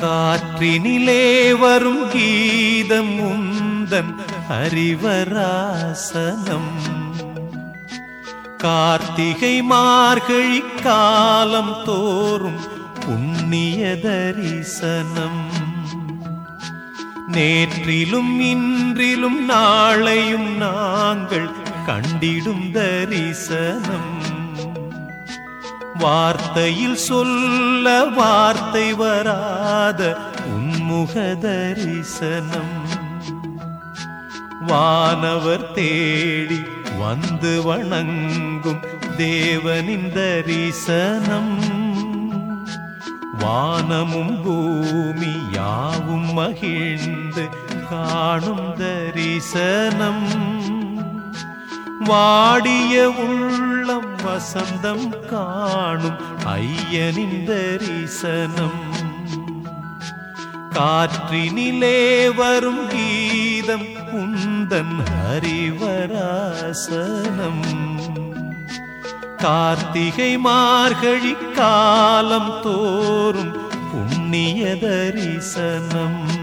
காற்றினிலே வரும் கீதம் உந்தன் அறிவராசனம். கார்த்திகை மார்கழி காலம் தோறும் புண்ணிய தரிசனம். நேற்றிலும் இன்றிலும் நாளையும் நாங்கள் கண்டிடும் தரிசனம். வார்த்தையில் சொல்ல வார்த்தை வராத உன்முக தரிசனம் வானவர் தேடி வந்து வணங்கும் தேவனின் தரிசனம். வானமும் பூமி யாவும் மகிழ்ந்து காணும் தரிசனம். வாடிய உள்ள வசந்தம் காணும் ஐயனின் தரிசனம். காற்றினிலே வரும் கீதம் உந்தன் ஹரிவராசனம். கார்த்திகை மார்கழி காலம் தோறும் புண்ணிய தரிசனம்.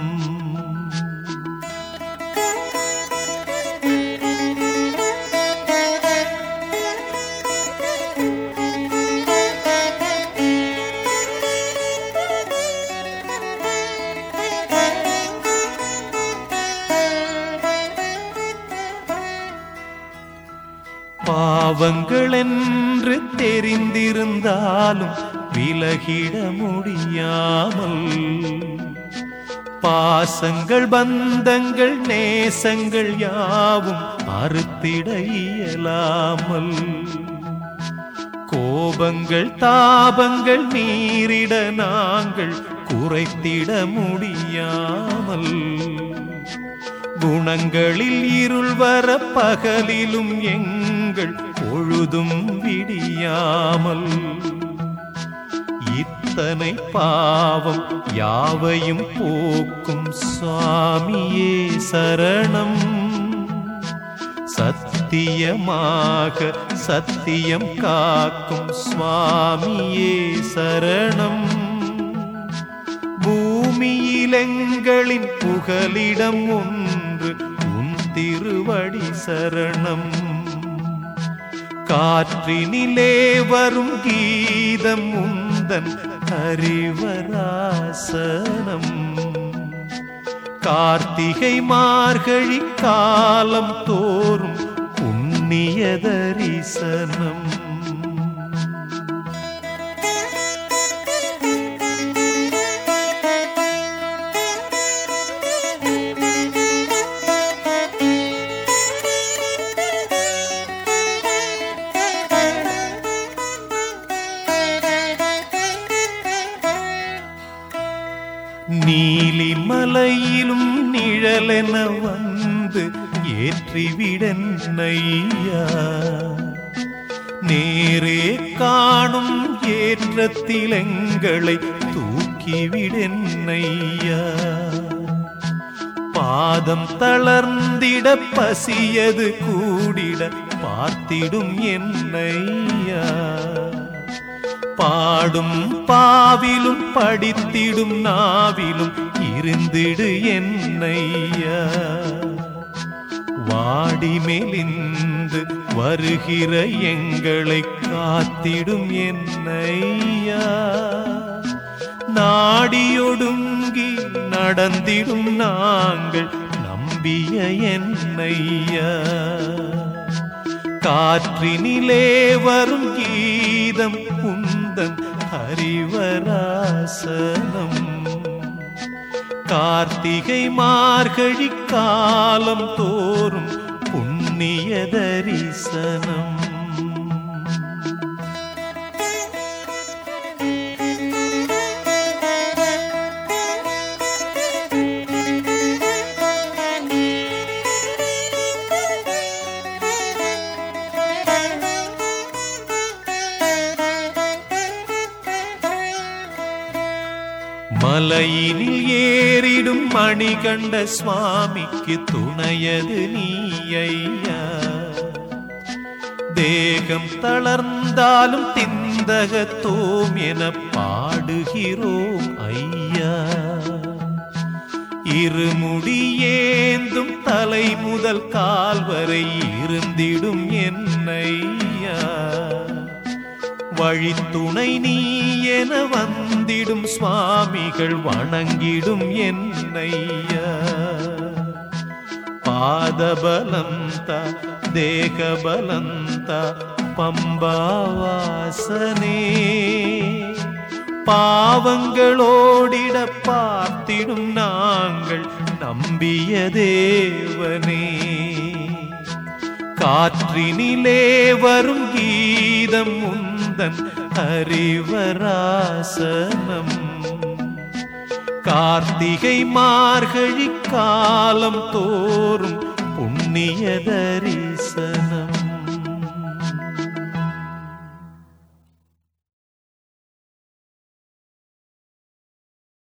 பாவங்கள் என்று தெரிந்திருந்தாலும் விலகிட முடியாமல். பாசங்கள் பந்தங்கள் நேசங்கள் யாவும் அறுத்திட இயலாமல். கோபங்கள் தாபங்கள் நீரிட நாங்கள் குறைத்திட முடியாமல். குணங்களில் இருள் வர பகலிலும் எங்கள் பொழுதும் விடியாமல் இத்தனை பாவம் யாவையும் போக்கும் சுவாமியே சரணம். சத்தியமாக சத்தியம் காக்கும் சுவாமியே சரணம். பூமியிலங்களின் புகலிடம் ஒன்று உன் திருவடி சரணம். காற்றினிலே வரும் கீதம் உந்தன் அறிவராசனம் கார்த்திகை மார்கழி காலம் தோறும் புண்ணிய தரிசனம் நீலிமலையிலும் நிழலென வந்து ஏற்றிவிடன்னையா? நேரே காணும் ஏற்றத்திலங்களை தூக்கிவிடன்னையா? பாதம் தளர்ந்திட பசியது கூடிட பார்த்திடும் என்னையா? பாடும் பாவிலும் படித்திடும் நாவிலும் இருந்திடு என்னையா. வாடி மெலிந்து வருகிற எங்களை காத்திடும் என்னையா. நாடியொடுங்கி நடந்திடும் நாங்கள் நம்பிய என்னையா. காற்றினிலே வரும் கீதம் உன் ஹரிவராசனம் கார்த்திகை மார்கழி காலம் தோறும் புண்ணிய தரிசனம். மலையினில் ஏறிடும் மணிகண்ட சுவாமிக்கு துணையது நீ ஐயா தேகம் தளர்ந்தாலும் திந்தகத்தோம் என பாடுகிறோம் ஐயா. இருமுடி ஏந்தும் தலை முதல் கால் வரை இருந்திடும் என்னையா. வழித்துணை நீ என வந்த வந்திடும் சுவாமிகள் வணங்கிடும் என்னையா. பாதபலந்த தேகபலந்த பம்பாவாசனே. பாவங்களோடிட பார்த்திடும் நாங்கள் நம்பிய தேவனே. காற்றினிலே வரும் கீதம் உந்தன் அறிவராசனம். கார்த்திகை மார்கழி காலம் தோறும் புண்ணிய தரிசனம்.